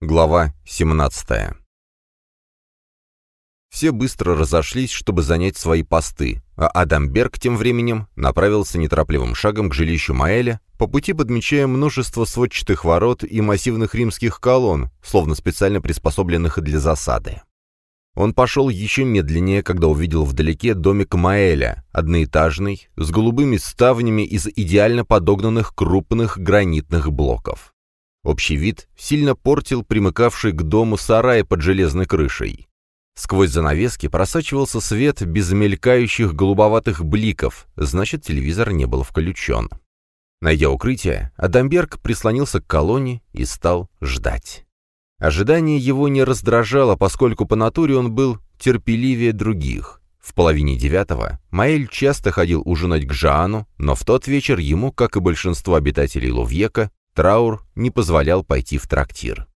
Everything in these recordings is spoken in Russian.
Глава 17 Все быстро разошлись, чтобы занять свои посты, а Адамберг тем временем направился неторопливым шагом к жилищу Маэля, по пути подмечая множество сводчатых ворот и массивных римских колонн, словно специально приспособленных для засады. Он пошел еще медленнее, когда увидел вдалеке домик Маэля, одноэтажный, с голубыми ставнями из идеально подогнанных крупных гранитных блоков. Общий вид сильно портил примыкавший к дому сарай под железной крышей. Сквозь занавески просачивался свет без мелькающих голубоватых бликов, значит, телевизор не был включен. Найдя укрытие, Адамберг прислонился к колонне и стал ждать. Ожидание его не раздражало, поскольку по натуре он был терпеливее других. В половине девятого Маэль часто ходил ужинать к Жаану, но в тот вечер ему, как и большинство обитателей Лувьека, Траур не позволял пойти в трактир.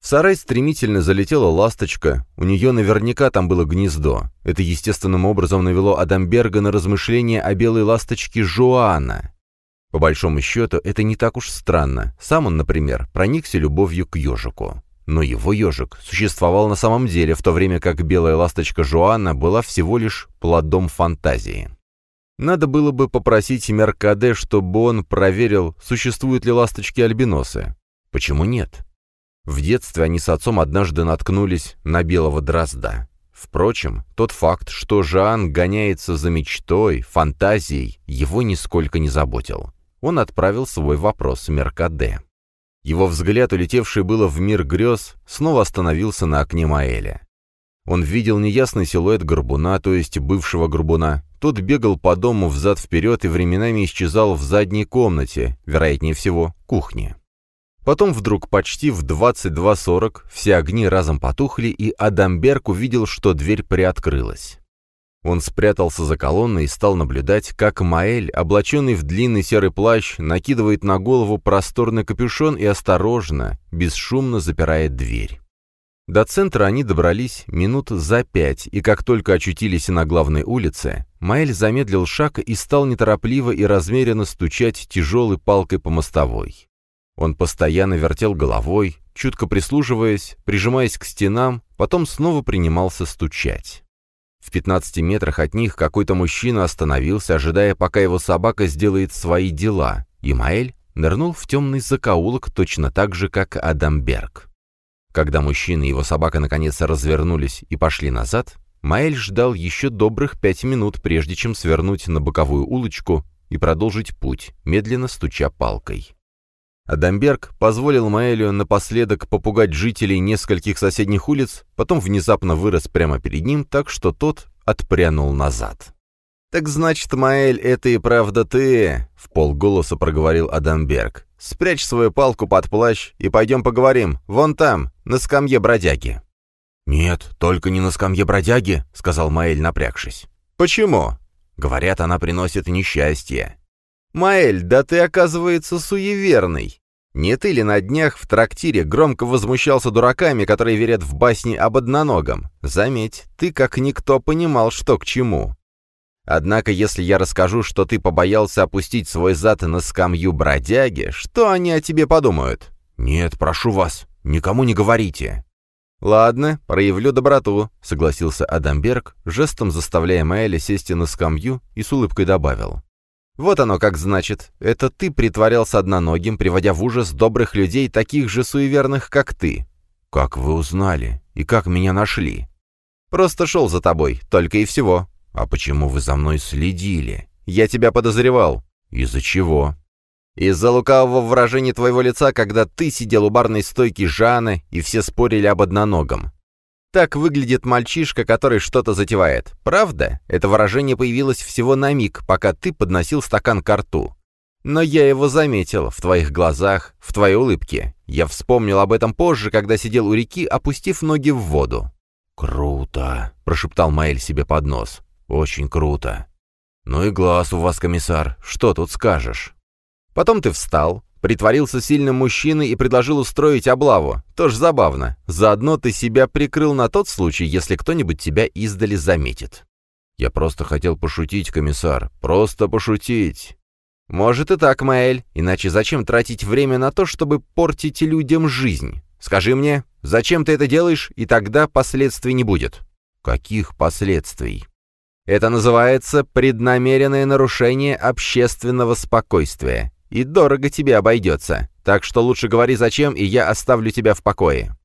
В сарай стремительно залетела ласточка, у нее наверняка там было гнездо. Это естественным образом навело Адамберга на размышления о белой ласточке Жуана. По большому счету, это не так уж странно. Сам он, например, проникся любовью к ежику. Но его ежик существовал на самом деле, в то время как белая ласточка Жуана была всего лишь плодом фантазии. Надо было бы попросить Меркаде, чтобы он проверил, существуют ли ласточки-альбиносы. Почему нет? В детстве они с отцом однажды наткнулись на белого дрозда. Впрочем, тот факт, что Жан гоняется за мечтой, фантазией, его нисколько не заботил. Он отправил свой вопрос Меркаде. Его взгляд, улетевший было в мир грез, снова остановился на окне Маэля. Он видел неясный силуэт горбуна, то есть бывшего горбуна, тот бегал по дому взад-вперед и временами исчезал в задней комнате, вероятнее всего, кухне. Потом вдруг почти в 22.40 все огни разом потухли, и Адамберг увидел, что дверь приоткрылась. Он спрятался за колонной и стал наблюдать, как Маэль, облаченный в длинный серый плащ, накидывает на голову просторный капюшон и осторожно, бесшумно запирает дверь. До центра они добрались минут за пять, и как только очутились на главной улице, Маэль замедлил шаг и стал неторопливо и размеренно стучать тяжелой палкой по мостовой. Он постоянно вертел головой, чутко прислуживаясь, прижимаясь к стенам, потом снова принимался стучать. В 15 метрах от них какой-то мужчина остановился, ожидая, пока его собака сделает свои дела, и Маэль нырнул в темный закоулок точно так же, как Адамберг. Когда мужчина и его собака наконец развернулись и пошли назад, Маэль ждал еще добрых пять минут, прежде чем свернуть на боковую улочку и продолжить путь, медленно стуча палкой. Адамберг позволил Маэлю напоследок попугать жителей нескольких соседних улиц, потом внезапно вырос прямо перед ним, так что тот отпрянул назад. «Так значит, Маэль, это и правда ты?» — в полголоса проговорил Адамберг. «Спрячь свою палку под плащ и пойдем поговорим, вон там, на скамье бродяги». «Нет, только не на скамье бродяги», — сказал Маэль, напрягшись. «Почему?» «Говорят, она приносит несчастье». «Маэль, да ты, оказывается, суеверный. Не ты ли на днях в трактире громко возмущался дураками, которые верят в басни об одноногом? Заметь, ты как никто понимал, что к чему. Однако, если я расскажу, что ты побоялся опустить свой зад на скамью бродяги, что они о тебе подумают? Нет, прошу вас, никому не говорите. «Ладно, проявлю доброту», — согласился Адамберг, жестом заставляя Маэля сесть на скамью и с улыбкой добавил. «Вот оно как значит. Это ты притворялся одноногим, приводя в ужас добрых людей, таких же суеверных, как ты». «Как вы узнали? И как меня нашли?» «Просто шел за тобой, только и всего. «А почему вы за мной следили?» «Я тебя подозревал». «Из-за чего?» «Из-за лукавого выражения твоего лица, когда ты сидел у барной стойки Жана, и все спорили об одноногом. Так выглядит мальчишка, который что-то затевает. Правда? Это выражение появилось всего на миг, пока ты подносил стакан к рту. Но я его заметил, в твоих глазах, в твоей улыбке. Я вспомнил об этом позже, когда сидел у реки, опустив ноги в воду. «Круто!» — прошептал Маэль себе под нос. «Очень круто. Ну и глаз у вас, комиссар, что тут скажешь?» Потом ты встал, притворился сильным мужчиной и предложил устроить облаву. Тоже забавно. Заодно ты себя прикрыл на тот случай, если кто-нибудь тебя издали заметит. Я просто хотел пошутить, комиссар. Просто пошутить. Может и так, Маэль. Иначе зачем тратить время на то, чтобы портить людям жизнь? Скажи мне, зачем ты это делаешь, и тогда последствий не будет». «Каких последствий?» «Это называется преднамеренное нарушение общественного спокойствия, и дорого тебе обойдется, так что лучше говори зачем, и я оставлю тебя в покое».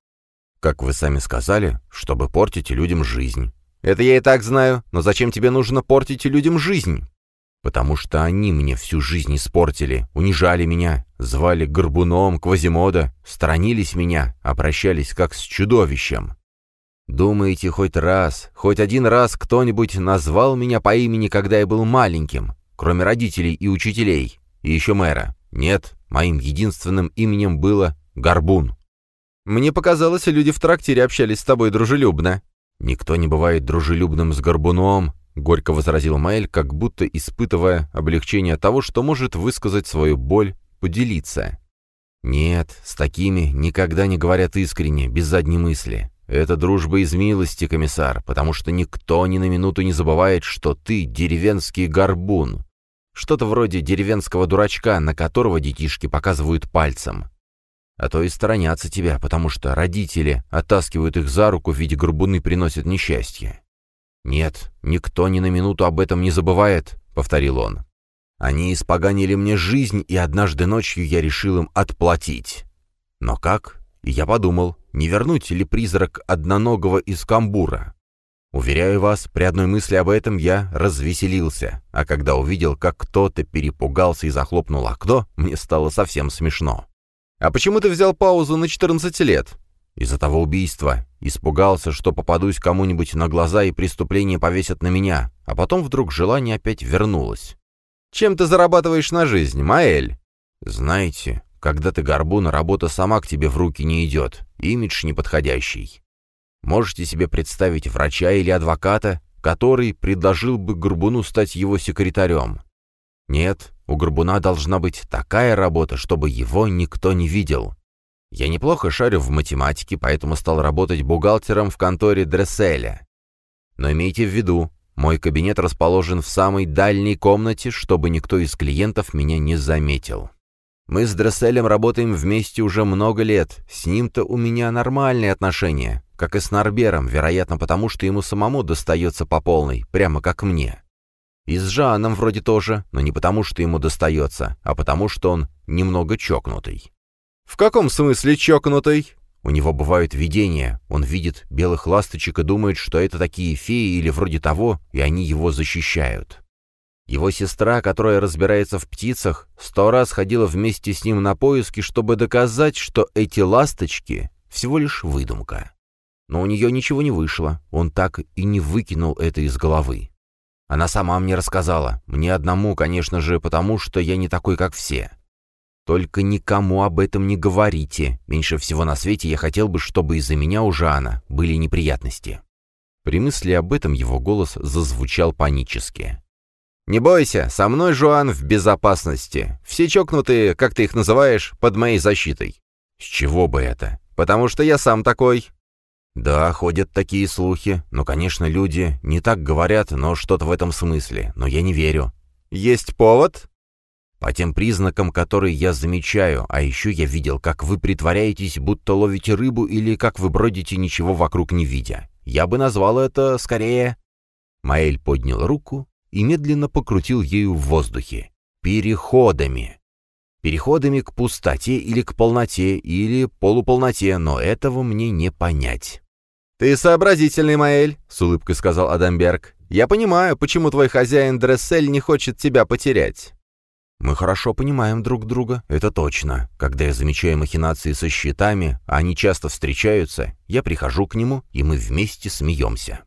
«Как вы сами сказали, чтобы портить людям жизнь». «Это я и так знаю, но зачем тебе нужно портить людям жизнь?» «Потому что они мне всю жизнь испортили, унижали меня, звали Горбуном, Квазимода, сторонились меня, обращались как с чудовищем. Думаете, хоть раз, хоть один раз кто-нибудь назвал меня по имени, когда я был маленьким, кроме родителей и учителей, и еще мэра? Нет, моим единственным именем было Горбун». «Мне показалось, люди в трактире общались с тобой дружелюбно». «Никто не бывает дружелюбным с Горбуном», — горько возразил Маэль, как будто испытывая облегчение того, что может высказать свою боль, поделиться. «Нет, с такими никогда не говорят искренне, без задней мысли. Это дружба из милости, комиссар, потому что никто ни на минуту не забывает, что ты деревенский горбун. Что-то вроде деревенского дурачка, на которого детишки показывают пальцем а то и сторонятся тебя, потому что родители оттаскивают их за руку, в виде горбуны приносят несчастье. «Нет, никто ни на минуту об этом не забывает», — повторил он. «Они испоганили мне жизнь, и однажды ночью я решил им отплатить. Но как? И я подумал, не вернуть ли призрак одноногого из камбура? Уверяю вас, при одной мысли об этом я развеселился, а когда увидел, как кто-то перепугался и захлопнул окно, мне стало совсем смешно. «А почему ты взял паузу на 14 лет?» «Из-за того убийства. Испугался, что попадусь кому-нибудь на глаза и преступление повесят на меня, а потом вдруг желание опять вернулось». «Чем ты зарабатываешь на жизнь, Маэль?» «Знаете, когда ты горбун, работа сама к тебе в руки не идет, имидж неподходящий. Можете себе представить врача или адвоката, который предложил бы горбуну стать его секретарем. Нет, у Горбуна должна быть такая работа, чтобы его никто не видел. Я неплохо шарю в математике, поэтому стал работать бухгалтером в конторе Дресселя. Но имейте в виду, мой кабинет расположен в самой дальней комнате, чтобы никто из клиентов меня не заметил. Мы с Дресселем работаем вместе уже много лет, с ним-то у меня нормальные отношения, как и с Нарбером, вероятно, потому что ему самому достается по полной, прямо как мне. И с Жаном вроде тоже, но не потому, что ему достается, а потому, что он немного чокнутый. «В каком смысле чокнутый?» У него бывают видения, он видит белых ласточек и думает, что это такие феи или вроде того, и они его защищают. Его сестра, которая разбирается в птицах, сто раз ходила вместе с ним на поиски, чтобы доказать, что эти ласточки — всего лишь выдумка. Но у нее ничего не вышло, он так и не выкинул это из головы. Она сама мне рассказала. Мне одному, конечно же, потому что я не такой, как все. Только никому об этом не говорите. Меньше всего на свете я хотел бы, чтобы из-за меня у Жана были неприятности». При мысли об этом его голос зазвучал панически. «Не бойся, со мной, Жуан, в безопасности. Все чокнутые, как ты их называешь, под моей защитой». «С чего бы это?» «Потому что я сам такой». «Да, ходят такие слухи. Но, конечно, люди не так говорят, но что-то в этом смысле. Но я не верю». «Есть повод?» «По тем признакам, которые я замечаю, а еще я видел, как вы притворяетесь, будто ловите рыбу, или как вы бродите, ничего вокруг не видя. Я бы назвал это, скорее...» Маэль поднял руку и медленно покрутил ею в воздухе. «Переходами». Переходами к пустоте или к полноте, или полуполноте, но этого мне не понять. «Ты сообразительный, Маэль», — с улыбкой сказал Адамберг. «Я понимаю, почему твой хозяин Дрессель не хочет тебя потерять». «Мы хорошо понимаем друг друга, это точно. Когда я замечаю махинации со счетами, а они часто встречаются, я прихожу к нему, и мы вместе смеемся.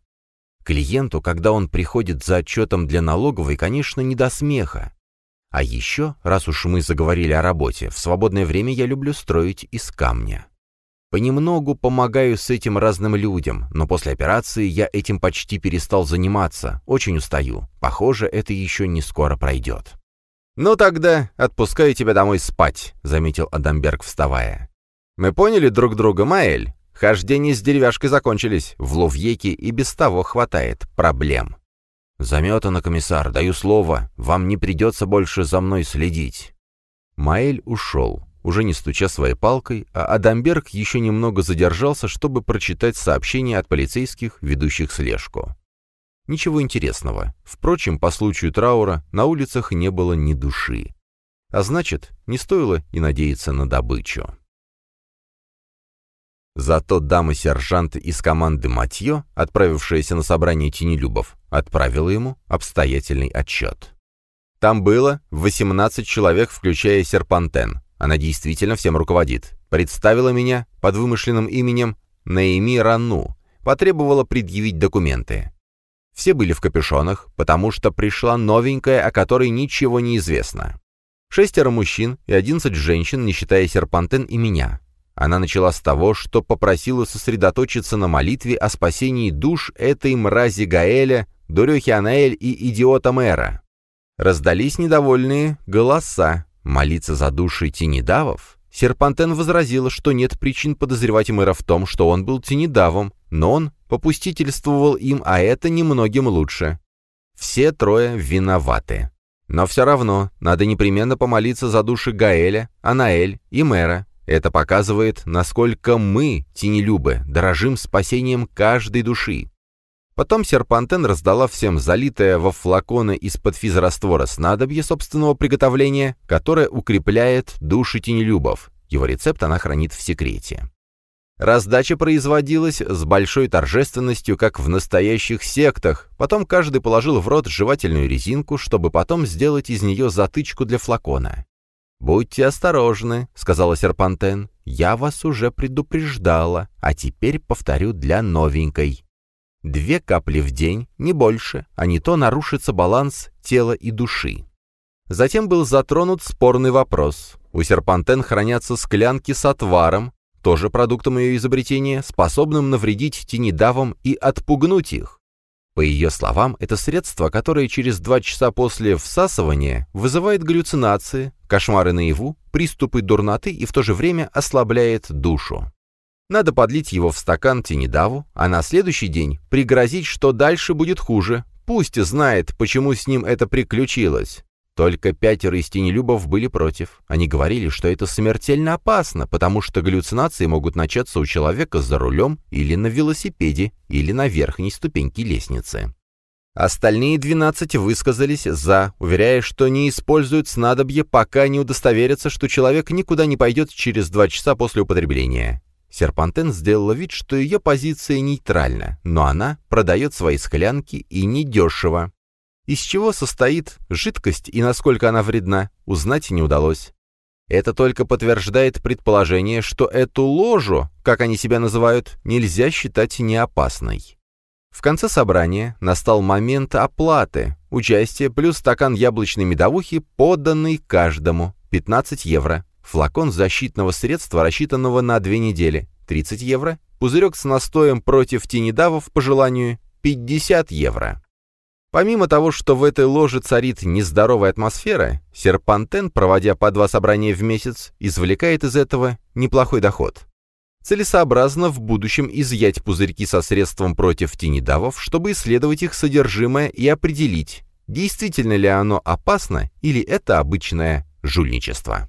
Клиенту, когда он приходит за отчетом для налоговой, конечно, не до смеха. А еще, раз уж мы заговорили о работе, в свободное время я люблю строить из камня. Понемногу помогаю с этим разным людям, но после операции я этим почти перестал заниматься, очень устаю. Похоже, это еще не скоро пройдет. «Ну тогда отпускаю тебя домой спать», — заметил Адамберг, вставая. «Мы поняли друг друга, Маэль? Хождения с деревяшкой закончились, в Ловьеке и без того хватает проблем». «Заметано, комиссар, даю слово, вам не придется больше за мной следить». Маэль ушел. уже не стуча своей палкой, а Адамберг еще немного задержался, чтобы прочитать сообщения от полицейских, ведущих слежку. Ничего интересного. Впрочем, по случаю траура на улицах не было ни души. А значит, не стоило и надеяться на добычу. Зато дама-сержант из команды Матье, отправившаяся на собрание тенелюбов, отправила ему обстоятельный отчет. Там было 18 человек, включая Серпантен. Она действительно всем руководит. Представила меня под вымышленным именем Наими Рану. Потребовала предъявить документы. Все были в капюшонах, потому что пришла новенькая, о которой ничего не известно. Шестеро мужчин и одиннадцать женщин, не считая Серпантен и меня. Она начала с того, что попросила сосредоточиться на молитве о спасении душ этой мрази Гаэля, Дурехи Анаэль и идиота мэра. Раздались недовольные голоса. Молиться за души тенедавов? Серпантен возразила, что нет причин подозревать мэра в том, что он был тенедавом, но он попустительствовал им, а это немногим лучше. Все трое виноваты. Но все равно надо непременно помолиться за души Гаэля, Анаэль и мэра, это показывает, насколько мы, тенелюбы, дорожим спасением каждой души. Потом Серпантен раздала всем залитое во флаконы из-под физраствора снадобье собственного приготовления, которое укрепляет души тенелюбов. Его рецепт она хранит в секрете. Раздача производилась с большой торжественностью, как в настоящих сектах. Потом каждый положил в рот жевательную резинку, чтобы потом сделать из нее затычку для флакона. «Будьте осторожны», — сказала Серпантен. «Я вас уже предупреждала, а теперь повторю для новенькой. Две капли в день, не больше, а не то нарушится баланс тела и души». Затем был затронут спорный вопрос. У Серпантен хранятся склянки с отваром, тоже продуктом ее изобретения, способным навредить тенедавам и отпугнуть их. По ее словам, это средство, которое через два часа после всасывания вызывает галлюцинации, кошмары наяву, приступы дурноты и в то же время ослабляет душу. Надо подлить его в стакан тенедаву, а на следующий день пригрозить, что дальше будет хуже. Пусть знает, почему с ним это приключилось. Только пятеро из тенелюбов были против. Они говорили, что это смертельно опасно, потому что галлюцинации могут начаться у человека за рулем или на велосипеде, или на верхней ступеньке лестницы. Остальные двенадцать высказались «за», уверяя, что не используют снадобье, пока не удостоверятся, что человек никуда не пойдет через два часа после употребления. Серпантен сделала вид, что ее позиция нейтральна, но она продает свои склянки и недешево. Из чего состоит жидкость и насколько она вредна, узнать не удалось. Это только подтверждает предположение, что эту ложу, как они себя называют, нельзя считать неопасной. В конце собрания настал момент оплаты, участие плюс стакан яблочной медовухи, поданный каждому, 15 евро, флакон защитного средства, рассчитанного на две недели, 30 евро, пузырек с настоем против тенедавов по желанию, 50 евро. Помимо того, что в этой ложе царит нездоровая атмосфера, Серпантен, проводя по два собрания в месяц, извлекает из этого неплохой доход. Целесообразно в будущем изъять пузырьки со средством против тенедавов, чтобы исследовать их содержимое и определить, действительно ли оно опасно или это обычное жульничество.